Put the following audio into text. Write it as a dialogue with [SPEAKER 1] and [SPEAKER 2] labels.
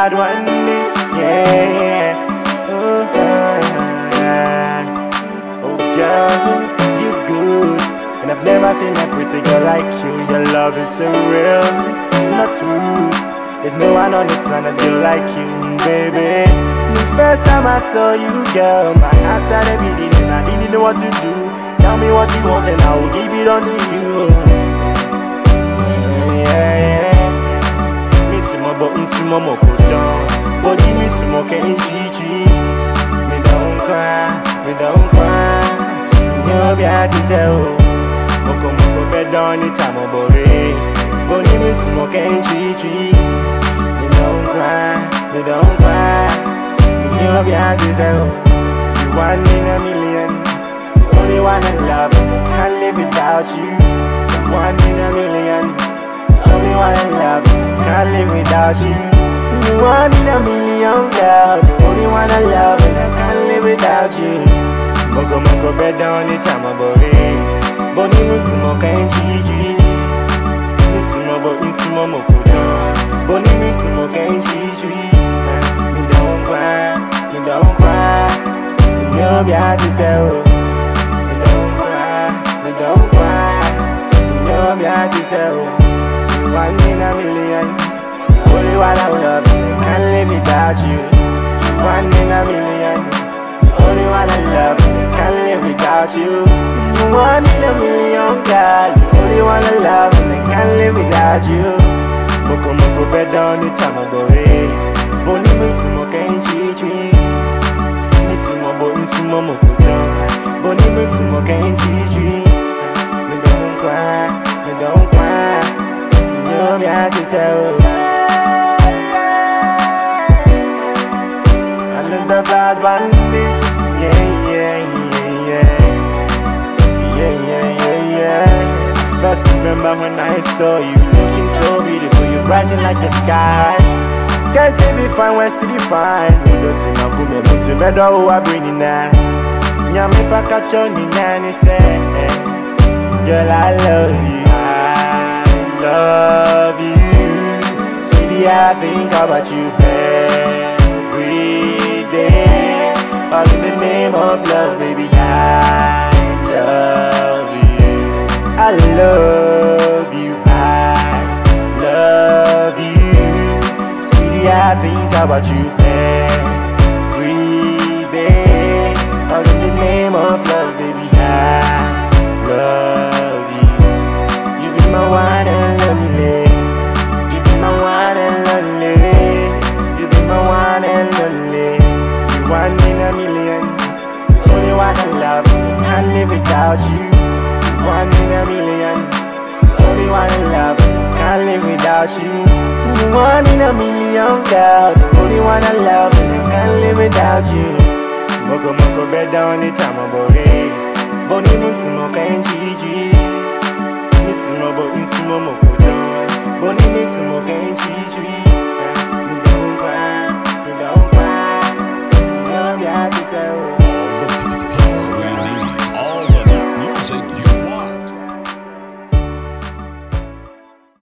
[SPEAKER 1] bad one this, yeah. Oh, yeah. oh girl, you good. And I've never seen a pretty girl like you. Your love is so real, not true. There's no one on this planet like you, baby. The first time I saw you, girl, my heart started beating and I didn't know what to do. Tell me what you want and I will give it unto you. Yeah, yeah. Miss mo but miss you miss mo can Me don't cry, me don't cry. You'll be hard to. Moko moko bed on it, I'm a boy. But you miss mo can she Me don't cry, me don't cry. You'll be hard to. You one in a million. The only one I love, can't live without you. One in a million. The only one I love, can't live without you. One in a million, girl. The only one I love, and I can't live without you. Moko moko bed on the time of boy. Boni musumo kan chichi. Misumo bo isumo moko down. Boni misumo kan chichi. Me don't cry, me don't cry. You'll be hard to tell. Me don't cry, me don't cry. You'll be hard to tell. One in a million. One I love, can't live without you. One in a million. The only one I love, can't live without you. One in a million, girl. The only one I love, I can't live without you. Moko moko bed on the I away. Boni misumo kan chichi. Misumo bo misumo moko down. Boni misumo kan chichi. Me don't cry, me don't cry. You'll be hard to tell. Love bad one, this. Yeah, yeah, yeah, yeah. Yeah, yeah, yeah, yeah. First remember when I saw you looking so beautiful, you brighten like the sky. Can't even find where to define. You don't think I'm coming, but you better who I bring in now. Nyame pakacho ni nani say, girl I love you, I love you. Sweetie I think about you every of love, baby I love you. I love you, I love you. Sweetie I think about you every day. All in the name of love, Can't live without you. One in a million. Only one I love. Can't live without you. One in a million, girl. Only one I love. And I can't live without you. Moko moko bed down the time of boy. Boni musumo kan chichi. Misumo bo isumo moko down. Boni misumo kan chichi.